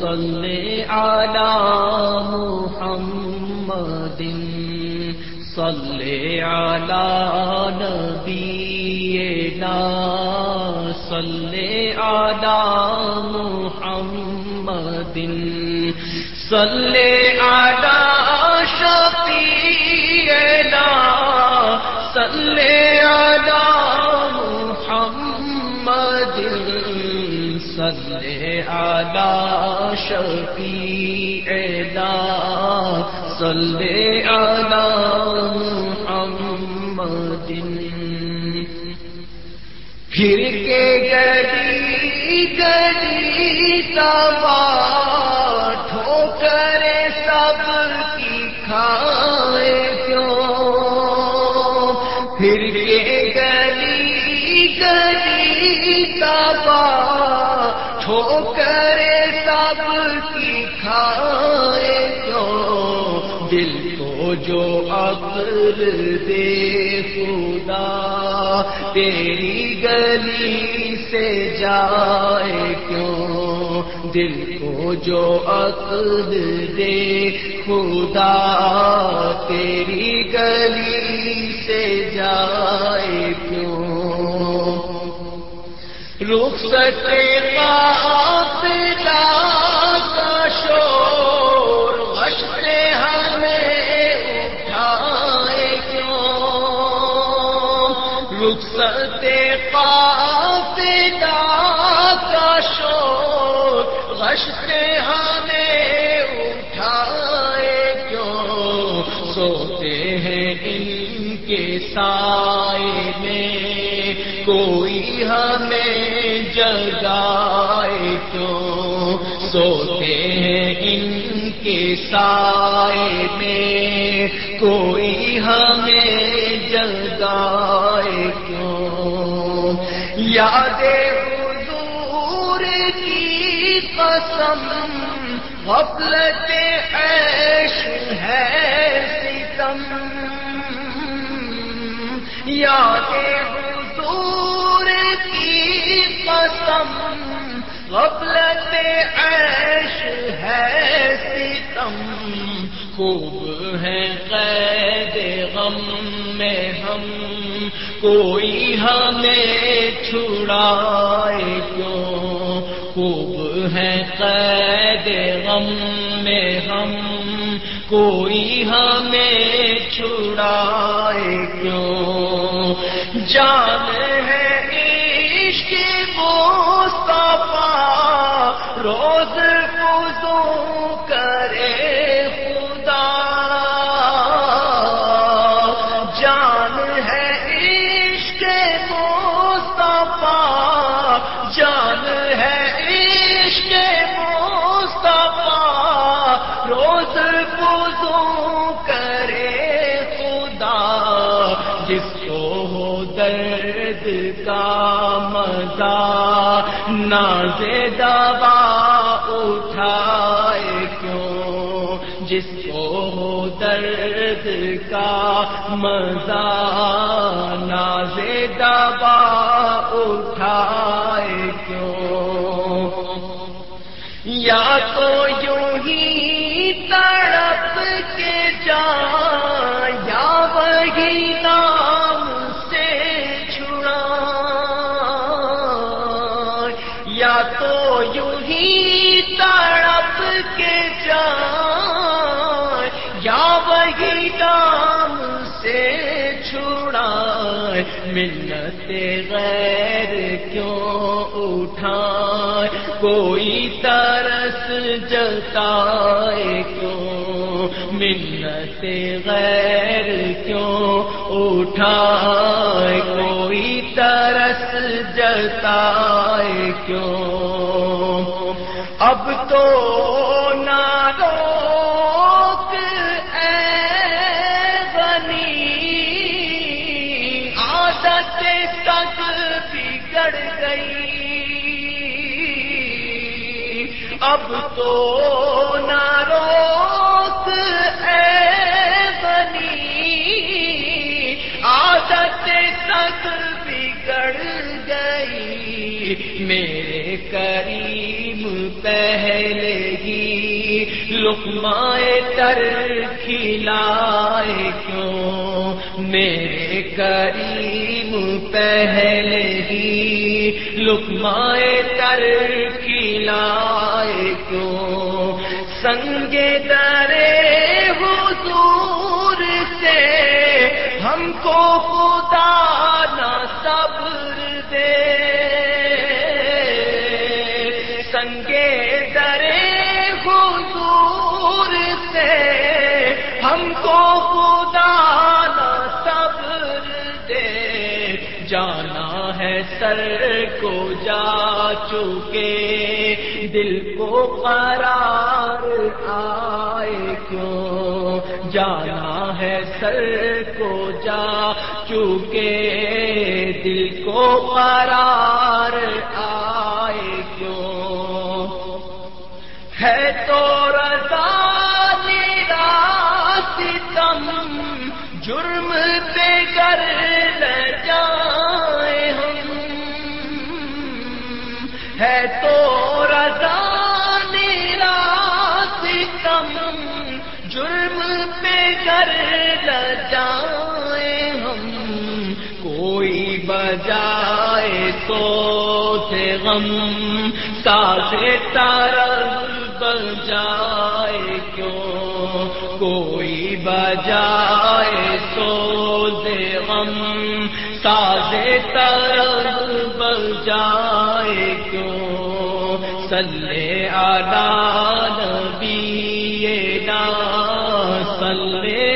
صلی علی محمد صلی علی نبینا صلی علی محمد صلی علی شفیعنا صلی علی محمد صلی علی شفیعنا صلی علی محمد پھر کے گلی گلی تبا ٹھوکر سب کی کھائے کیوں؟ پھر کے دل کو جو عقل دے خدا، تیری گلی سے جائے کیوں؟ دل کو جو عقل دے خدا، تیری گلی سے جائے کیوں؟ رخصت قافلہ رخصت قافلہ کا شور غشتے ہمیں اٹھائے کیوں؟ سوتے ہیں ان کے سائے میں، کوئی ہمیں جگائے کیوں؟ سوتے ہیں ان کے سائے میں، کوئی ہمیں جگائے یاد حضور کی قسم، غفلت عیش ہے ستم۔ یاد حضور کی قسم، غفلت عیش ہے ستم۔ خوب ہے قید غم میں ہم کوئی ہمیں چھڑائے کیوں؟ خوب ہے قید غم میں ہم، کوئی ہمیں چھڑائے کیوں؟ جان ہے عشق مصطفیٰ، روز کا مزہ ناز دبا اٹھائے کیوں؟ جس کو ہو درد کا مزہ ناز دبا اٹھائے کیوں؟ یا تو یوں ہی تو یوں ہی تڑپ کے جا یا وہی نام سے چھڑا منت غیر کیوں اٹھائے؟ کوئی ترس جتائے کیوں؟ منت غیر کیوں اٹھائے؟ کوئی ترس جتائے؟ کیوں؟ اب تو نہ روک اے بنی، عادت تک بگڑ گئی۔ اب تو نہ روک اے بنی، عادت تک بگڑ گئی۔ میرے ہی لکمائے تر کھلائے کیوں؟ میرے کریم پہلے ہی لکمائے تر کھلائے کیوں؟ سنگے درے حضور سے ہم کو خدا نہ صبر دے۔ سنگے درے سے ہم کو خدا نہ صبر دے۔ جانا ہے سر کو جا چکے۔ دل کو قرار آئے کیوں؟ جانا ہے سر کو جا چکے۔ دل کو قرار آئے کیوں؟ ہے تو بجائے تو تھے غم سازے تارل بجائے کیوں؟ کوئی بجائے تو دے غم سازے ترل بجائے کیوں؟ سلے آدان نبی نا سلے